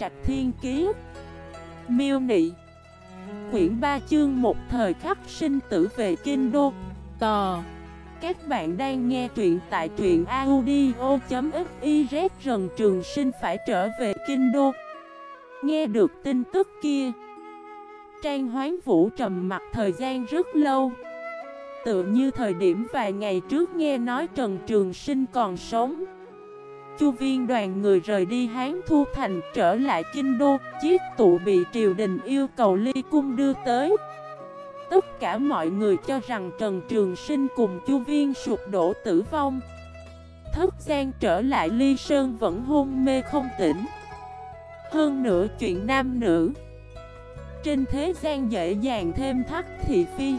Trạch Thiên Kiế Miêu Nị. Quyển 3 chương một thời khắc sinh tử về Kinh Đô. Tò. Các bạn đang nghe truyện tại truyện audio.xyz Rần Trường Sinh phải trở về Kinh Đô. Nghe được tin tức kia, Trang Hoán Vũ trầm mặt thời gian rất lâu. Tựa như thời điểm vài ngày trước nghe nói Trần Trường Sinh còn sống. Chu viên đoàn người rời đi Hán Thu Thành trở lại Kinh Đô, Chiếc tụ bị triều đình yêu cầu ly cung đưa tới. Tất cả mọi người cho rằng Trần Trường Sinh cùng Chu viên sụp đổ tử vong. Thất gian trở lại Ly Sơn vẫn hôn mê không tỉnh. Hơn nữa chuyện nam nữ Trên thế gian dễ dàng thêm thắt thị phi.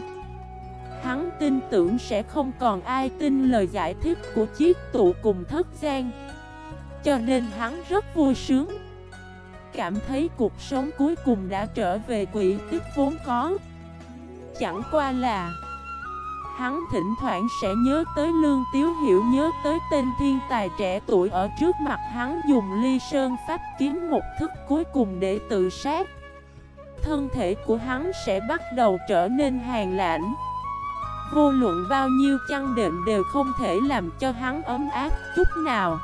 Hắn tin tưởng sẽ không còn ai tin lời giải thích của chiếc tụ cùng thất gian cho nên hắn rất vui sướng. Cảm thấy cuộc sống cuối cùng đã trở về quỹ tích vốn có. Chẳng qua là Hắn thỉnh thoảng sẽ nhớ tới Lương Tiếu Hiểu, Nhớ tới tên thiên tài trẻ tuổi ở trước mặt hắn, dùng ly sơn pháp kiếm một thức cuối cùng để tự sát. Thân thể của hắn sẽ bắt đầu trở nên hàng lãnh. Vô luận bao nhiêu chăn đệm đều không thể làm cho hắn ấm áp chút nào.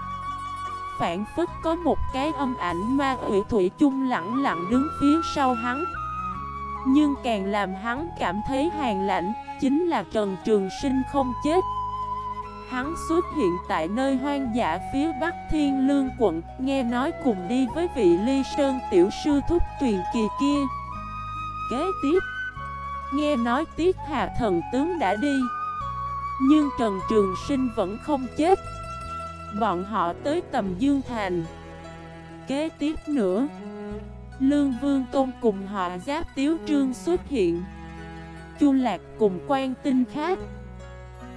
Phản phức có một cái âm ảnh ma ủy thủy chung lặng lặng đứng phía sau hắn. Nhưng càng làm hắn cảm thấy hàng lạnh, Chính là Trần Trường Sinh không chết. Hắn xuất hiện tại nơi hoang dã phía bắc thiên lương quận, Nghe nói cùng đi với vị ly sơn tiểu sư thúc truyền kỳ kia. Kế tiếp, Nghe nói Tiết Hà thần tướng đã đi, Nhưng Trần Trường Sinh vẫn không chết. Bọn họ tới tầm Dương Thành. Kế tiếp nữa, Lương Vương Tôn cùng họ Giáp Tiếu Trương xuất hiện. Chu Lạc cùng quan tinh khác.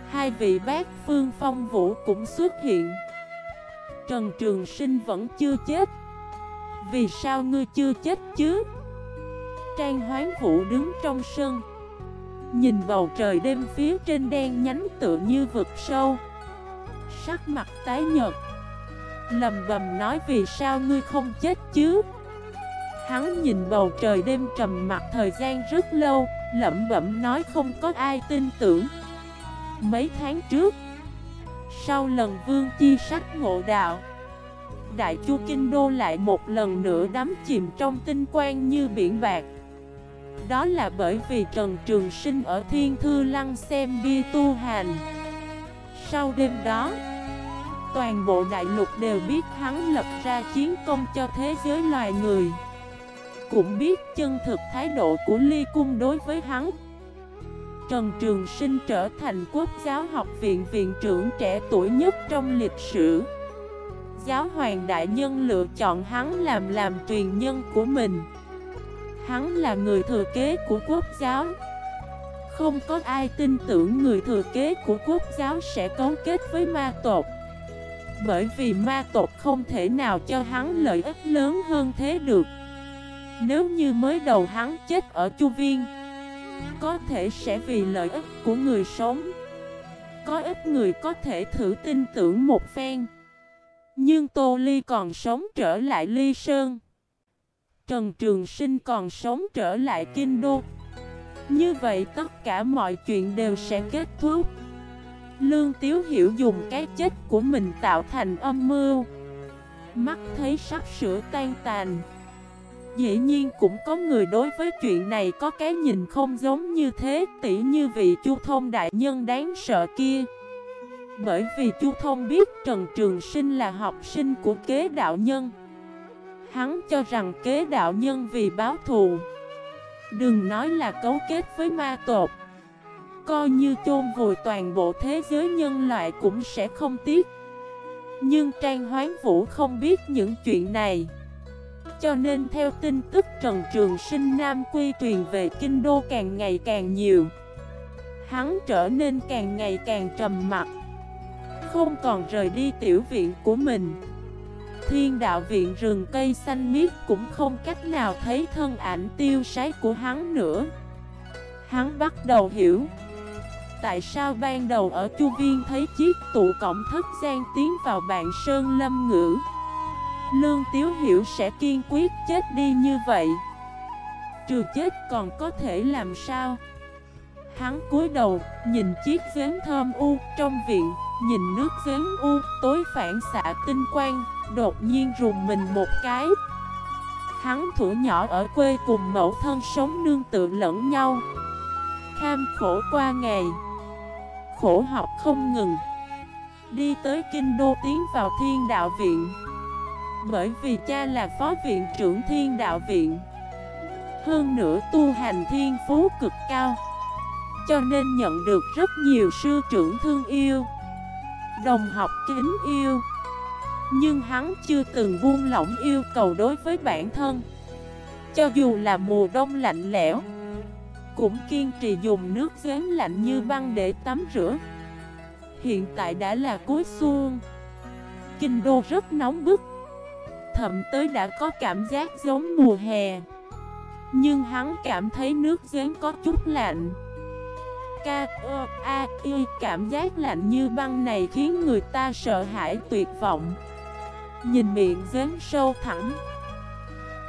Hai vị bác Phương Phong Vũ cũng xuất hiện. Trần Trường Sinh vẫn chưa chết. Vì sao ngươi chưa chết chứ? Trang Hoán Vũ đứng trong sân. Nhìn bầu trời đêm phía trên đen nhánh tựa như vực sâu. Sắc mặt tái nhợt. Lầm bầm nói, vì sao ngươi không chết chứ? Hắn nhìn bầu trời đêm trầm mặt thời gian rất lâu, Lẩm bẩm nói, không có ai tin tưởng. Mấy tháng trước, Sau lần vương chi sách ngộ đạo, Đại chu Kinh Đô lại một lần nữa đắm chìm trong tinh quang như biển bạc. Đó là bởi vì Trần Trường Sinh ở Thiên Thư Lăng xem bia tu hành. Sau đêm đó, Toàn bộ đại lục đều biết hắn lập ra chiến công cho thế giới loài người. Cũng biết chân thực thái độ của Ly Cung đối với hắn. Trần Trường Sinh trở thành quốc giáo học viện viện trưởng trẻ tuổi nhất trong lịch sử. Giáo hoàng đại nhân lựa chọn hắn làm làm truyền nhân của mình. Hắn là người thừa kế của quốc giáo. Không có ai tin tưởng người thừa kế của quốc giáo sẽ cấu kết với ma tộc. Bởi vì ma tộc không thể nào cho hắn lợi ích lớn hơn thế được. Nếu như mới đầu hắn chết ở Chu Viên, Có thể sẽ vì lợi ích của người sống. Có ít người có thể thử tin tưởng một phen. Nhưng Tô Ly còn sống trở lại Ly Sơn. Trần Trường Sinh còn sống trở lại Kinh Đô. Như vậy tất cả mọi chuyện đều sẽ kết thúc. Lương Tiếu Hiểu dùng cái chết của mình tạo thành âm mưu. Mắt thấy sắp sửa tan tàn Dĩ nhiên cũng có người đối với chuyện này có cái nhìn không giống như thế, Tỉ như vị Chu Thông đại nhân đáng sợ kia. Bởi vì Chu Thông biết Trần Trường Sinh là học sinh của kế đạo nhân. Hắn cho rằng kế đạo nhân vì báo thù. Đừng nói là cấu kết với ma tộc. Coi như chôn vùi toàn bộ thế giới nhân loại cũng sẽ không tiếc. Nhưng Trang Hoán Vũ không biết những chuyện này. Cho nên theo tin tức Trần Trường Sinh Nam Quy truyền về Kinh Đô càng ngày càng nhiều, Hắn trở nên càng ngày càng trầm mặc, Không còn rời đi tiểu viện của mình. Thiên đạo viện rừng cây xanh miết cũng không cách nào thấy thân ảnh tiêu sái của hắn nữa. Hắn bắt đầu hiểu Tại sao ban đầu ở Chu Viên thấy chiếc tụ cổng thất gian tiến vào bạn Sơn Lâm Ngữ. Lương Tiếu Hiểu sẽ kiên quyết chết đi như vậy. Trừ chết còn có thể làm sao? Hắn cúi đầu, nhìn chiếc giếng thơm u trong viện Nhìn nước giếng u, tối phản xạ tinh quang. Đột nhiên rùng mình một cái. Hắn thủ nhỏ ở quê cùng mẫu thân sống nương tự lẫn nhau. Kham khổ qua ngày. Khổ học không ngừng. Đi tới kinh đô tiến vào thiên đạo viện. Bởi vì cha là phó viện trưởng thiên đạo viện. Hơn nữa tu hành thiên phú cực cao. Cho nên nhận được rất nhiều sư trưởng thương yêu. Đồng học kính yêu. Nhưng hắn chưa từng buông lỏng yêu cầu đối với bản thân. Cho dù là mùa đông lạnh lẽo Cũng kiên trì dùng nước giếng lạnh như băng để tắm rửa. Hiện tại đã là cuối xuân. Kinh đô rất nóng bức. Thậm tới đã có cảm giác giống mùa hè. Nhưng hắn cảm thấy nước giếng có chút lạnh. K, O a, I Cảm giác lạnh như băng này khiến người ta sợ hãi tuyệt vọng. Nhìn miệng giếng sâu thẳng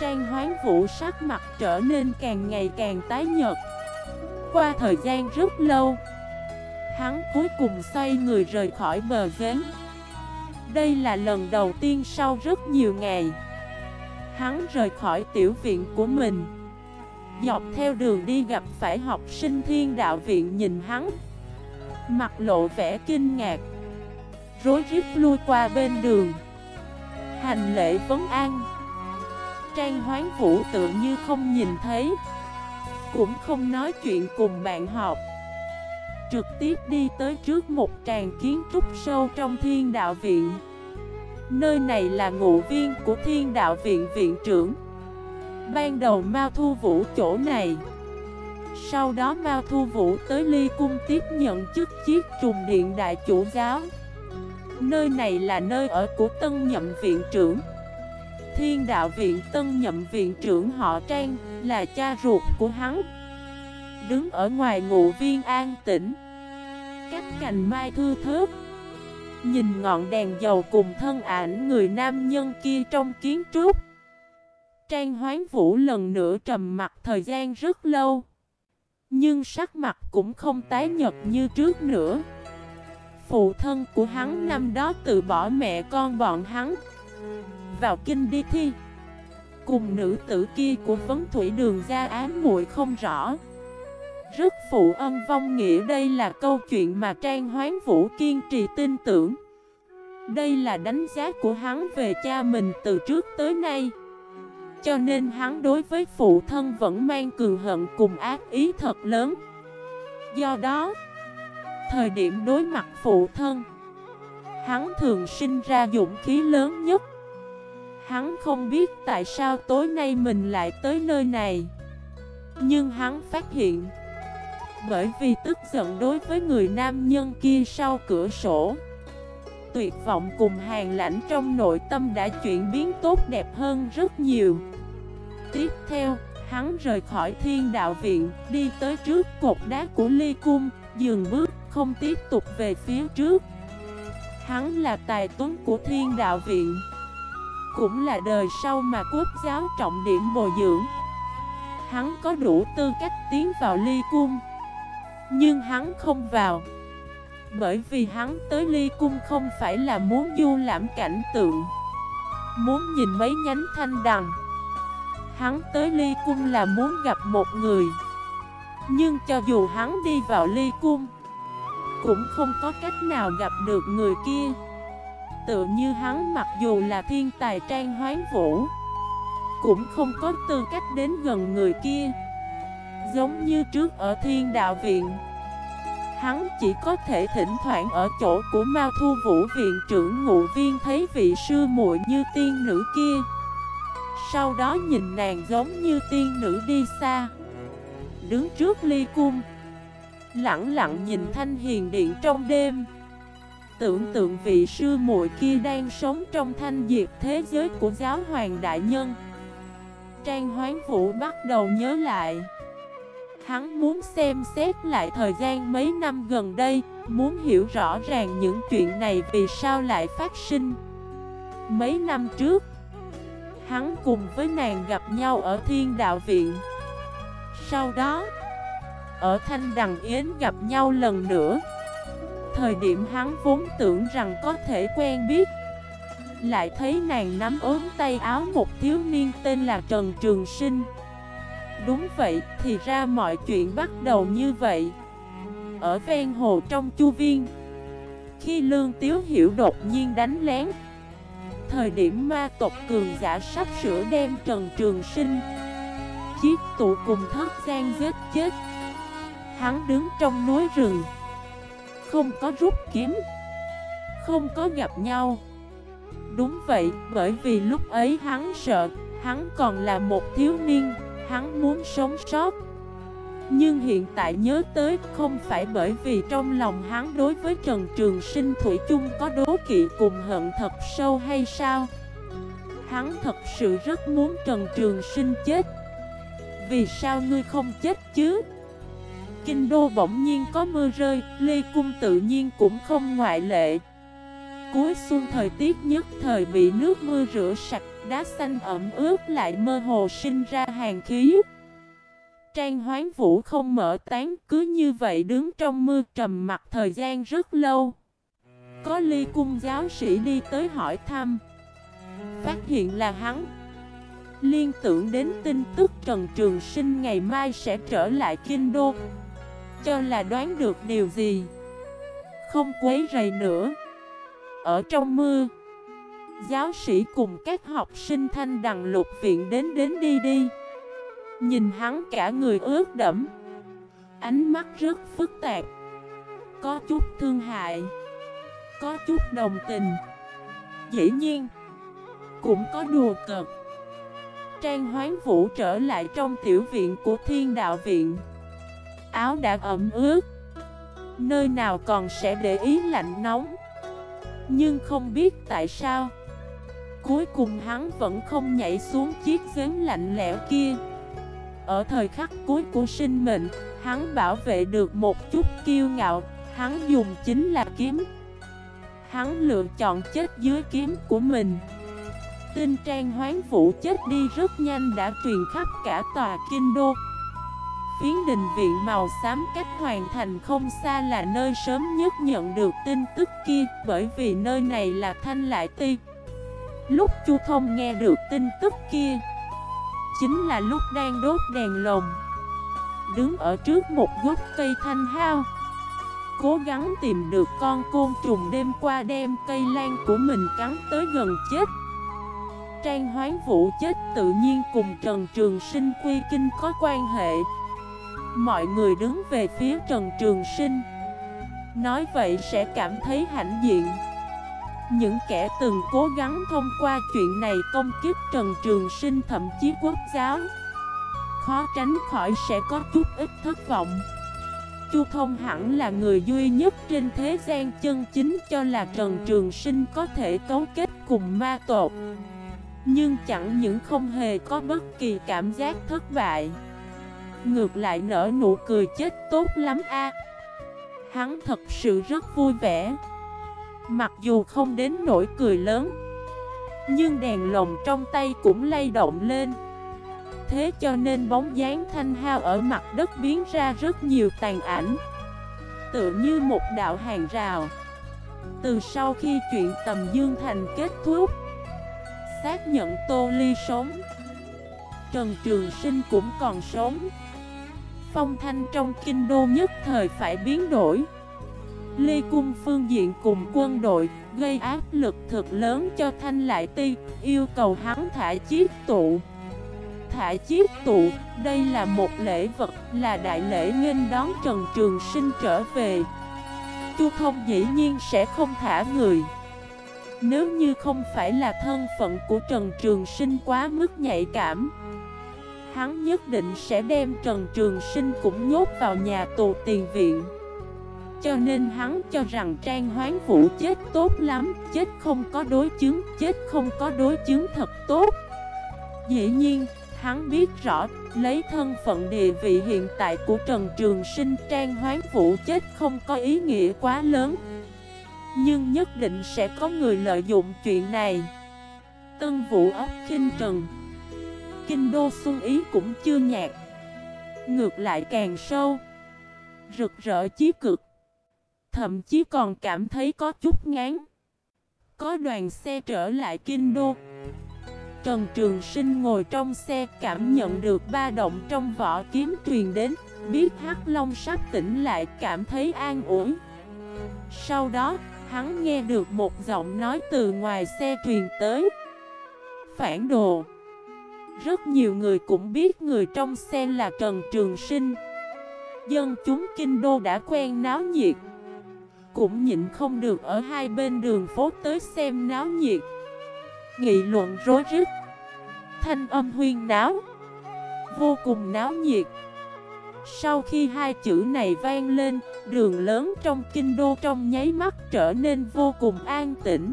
Trang hoán vũ sắc mặt trở nên càng ngày càng tái nhợt. Qua thời gian rất lâu, Hắn cuối cùng xoay người rời khỏi bờ giếng. Đây là lần đầu tiên sau rất nhiều ngày, Hắn rời khỏi tiểu viện của mình. Dọc theo đường đi gặp phải học sinh thiên đạo viện nhìn hắn, Mặt lộ vẻ kinh ngạc, Rối rít lui qua bên đường. Hành lễ vấn an. Trang hoán vũ tự như không nhìn thấy, Cũng không nói chuyện cùng bạn học. Trực tiếp đi tới trước một tràng kiến trúc sâu trong thiên đạo viện. Nơi này là ngụ viên của thiên đạo viện viện trưởng. Ban đầu Mao Thu Vũ chỗ này. Sau đó Mao Thu Vũ tới Ly Cung tiếp nhận chức chiếc trùng điện đại chủ giáo. Nơi này là nơi ở của tân nhậm viện trưởng. Thiên đạo viện tân nhậm viện trưởng họ Trang Là cha ruột của hắn. Đứng ở ngoài ngụ viên an tĩnh. Cách cành mai thư thớp Nhìn ngọn đèn dầu cùng thân ảnh người nam nhân kia trong kiến trúc. Trang hoán vũ lần nữa trầm mặt thời gian rất lâu. Nhưng sắc mặt cũng không tái nhật như trước nữa. Phụ thân của hắn năm đó từ bỏ mẹ con bọn hắn Vào kinh đi thi. Cùng nữ tử kia của vấn thủy đường ra ám muội không rõ. Rất phụ ân vong nghĩa đây là câu chuyện mà Trang Hoán Vũ kiên trì tin tưởng. Đây là đánh giá của hắn về cha mình từ trước tới nay. Cho nên hắn đối với phụ thân vẫn mang cường hận cùng ác ý thật lớn. Do đó Thời điểm đối mặt phụ thân. Hắn thường sinh ra dũng khí lớn nhất. Hắn không biết tại sao tối nay mình lại tới nơi này. Nhưng hắn phát hiện Bởi vì tức giận đối với người nam nhân kia sau cửa sổ Tuyệt vọng cùng hàng lãnh trong nội tâm đã chuyển biến tốt đẹp hơn rất nhiều. Tiếp theo, hắn rời khỏi thiên đạo viện Đi tới trước cột đá của ly cung Dừng bước, không tiếp tục về phía trước. Hắn là tài tuấn của thiên đạo viện, cũng là đời sau mà quốc giáo trọng điểm bồi dưỡng. Hắn có đủ tư cách tiến vào ly cung, Nhưng hắn không vào, Bởi vì hắn tới ly cung không phải là muốn du lãm cảnh tượng, Muốn nhìn mấy nhánh thanh đằng. Hắn tới ly cung là muốn gặp một người, Nhưng cho dù hắn đi vào ly cung cũng không có cách nào gặp được người kia. Tựa như hắn mặc dù là thiên tài trang hoán vũ, Cũng không có tư cách đến gần người kia. Giống như trước ở thiên đạo viện, Hắn chỉ có thể thỉnh thoảng ở chỗ của Mao Thu Vũ viện trưởng ngụ viên thấy vị sư muội như tiên nữ kia. Sau đó nhìn nàng giống như tiên nữ đi xa, Đứng trước ly cung Lặng lặng nhìn thanh hiền điện trong đêm. Tưởng tượng vị sư muội kia đang sống trong thanh diệt thế giới của giáo hoàng đại nhân. Trang hoán vũ bắt đầu nhớ lại. Hắn muốn xem xét lại thời gian mấy năm gần đây, Muốn hiểu rõ ràng những chuyện này vì sao lại phát sinh. Mấy năm trước, Hắn cùng với nàng gặp nhau ở thiên đạo viện. Sau đó ở Thanh Đằng Yến gặp nhau lần nữa. Thời điểm hắn vốn tưởng rằng có thể quen biết. Lại thấy nàng nắm ốm tay áo một thiếu niên tên là Trần Trường Sinh. Đúng vậy, thì ra mọi chuyện bắt đầu như vậy. Ở ven hồ trong chu viên Khi Lương Tiếu Hiểu đột nhiên đánh lén Thời điểm ma tộc cường giả sắp sửa đem Trần Trường Sinh Chiếc tụ cùng thất gian giết chết. Hắn đứng trong núi rừng Không có rút kiếm. Không có gặp nhau. Đúng vậy, bởi vì lúc ấy hắn sợ Hắn còn là một thiếu niên Hắn muốn sống sót. Nhưng hiện tại nhớ tới không phải bởi vì trong lòng hắn đối với Trần Trường Sinh Thủy chung có đố kỵ cùng hận thật sâu hay sao? Hắn thật sự rất muốn Trần Trường Sinh chết. Vì sao ngươi không chết chứ? Kinh đô bỗng nhiên có mưa rơi, Lê Cung tự nhiên cũng không ngoại lệ. Cuối xuân thời tiết nhất thời bị nước mưa rửa sạch, Đá xanh ẩm ướt lại mơ hồ sinh ra hàng khí Trang hoán vũ không mở tán, cứ như vậy đứng trong mưa trầm mặt thời gian rất lâu. Có ly cung giáo sĩ đi tới hỏi thăm. Phát hiện là hắn. Liên tưởng đến tin tức Trần Trường Sinh ngày mai sẽ trở lại Kinh Đô. Cho là đoán được điều gì. Không quấy rầy nữa. Ở trong mưa, Giáo sĩ cùng các học sinh thanh đằng lục viện đến đến đi đi. Nhìn hắn cả người ướt đẫm. Ánh mắt rất phức tạp. Có chút thương hại. Có chút đồng tình. Dĩ nhiên, Cũng có đùa cợt. Trang hoán vũ trở lại trong tiểu viện của thiên đạo viện. Áo đã ẩm ướt. Nơi nào còn sẽ để ý lạnh nóng. Nhưng không biết tại sao, Cuối cùng hắn vẫn không nhảy xuống chiếc giếng lạnh lẽo kia. Ở thời khắc cuối của sinh mệnh, Hắn bảo vệ được một chút kiêu ngạo, Hắn dùng chính là kiếm. Hắn lựa chọn chết dưới kiếm của mình. Tin trang hoán vũ chết đi rất nhanh đã truyền khắp cả tòa kinh đô. Phiến đình viện màu xám cách hoàn thành không xa là nơi sớm nhất nhận được tin tức kia, Bởi vì nơi này là thanh lại ti. Lúc Chu Thông nghe được tin tức kia, Chính là lúc đang đốt đèn lồng. Đứng ở trước một gốc cây thanh hao, Cố gắng tìm được con côn trùng đêm qua đem cây lan của mình cắn tới gần chết. Trang hoán vũ chết tự nhiên cùng Trần Trường Sinh quy kinh có quan hệ. Mọi người đứng về phía Trần Trường Sinh. Nói vậy sẽ cảm thấy hãnh diện. Những kẻ từng cố gắng thông qua chuyện này công kiếp Trần Trường Sinh thậm chí quốc giáo. Khó tránh khỏi sẽ có chút ít thất vọng. Chu Thông hẳn là người duy nhất trên thế gian chân chính cho là Trần Trường Sinh có thể cấu kết cùng ma tột Nhưng chẳng những không hề có bất kỳ cảm giác thất bại. Ngược lại nở nụ cười chết tốt lắm a. Hắn thật sự rất vui vẻ. Mặc dù không đến nỗi cười lớn, Nhưng đèn lồng trong tay cũng lay động lên. Thế cho nên bóng dáng thanh hao ở mặt đất biến ra rất nhiều tàn ảnh, Tựa như một đạo hàng rào. Từ sau khi chuyện tầm Dương Thành kết thúc, Xác nhận Tô Ly sống. Trần Trường Sinh cũng còn sống. Phong thanh trong kinh đô nhất thời phải biến đổi Lê Cung phương diện cùng quân đội gây áp lực thực lớn cho Thanh Lại Ti, yêu cầu hắn thả chiếc tụ. Thả chiếc tụ, đây là một lễ vật, là đại lễ nghênh đón Trần Trường Sinh trở về. Chu Thông dĩ nhiên sẽ không thả người. Nếu như không phải là thân phận của Trần Trường Sinh quá mức nhạy cảm Hắn nhất định sẽ đem Trần Trường Sinh cũng nhốt vào nhà tù tiền viện. Cho nên hắn cho rằng Trang Hoán Vũ chết tốt lắm Chết không có đối chứng Chết không có đối chứng thật tốt. Dĩ nhiên, hắn biết rõ Lấy thân phận địa vị hiện tại của Trần Trường Sinh Trang Hoán Vũ chết không có ý nghĩa quá lớn. Nhưng nhất định sẽ có người lợi dụng chuyện này. Tân Vũ ấp Kinh Trần. Kinh đô xuân ý cũng chưa nhạt. Ngược lại càng sâu. Rực rỡ chí cực. Thậm chí còn cảm thấy có chút ngán. Có đoàn xe trở lại kinh đô. Trần Trường Sinh ngồi trong xe cảm nhận được ba động trong vỏ kiếm truyền đến. Biết Hắc Long sắp tỉnh lại cảm thấy an ủi. Sau đó, hắn nghe được một giọng nói từ ngoài xe truyền tới. Phản đồ. Rất nhiều người cũng biết người trong xe là Trần Trường Sinh. Dân chúng kinh đô đã quen náo nhiệt. Cũng nhịn không được ở hai bên đường phố tới xem náo nhiệt. Nghị luận rối rít. Thanh âm huyên náo. Vô cùng náo nhiệt. Sau khi hai chữ này vang lên, Đường lớn trong kinh đô trong nháy mắt trở nên vô cùng an tĩnh.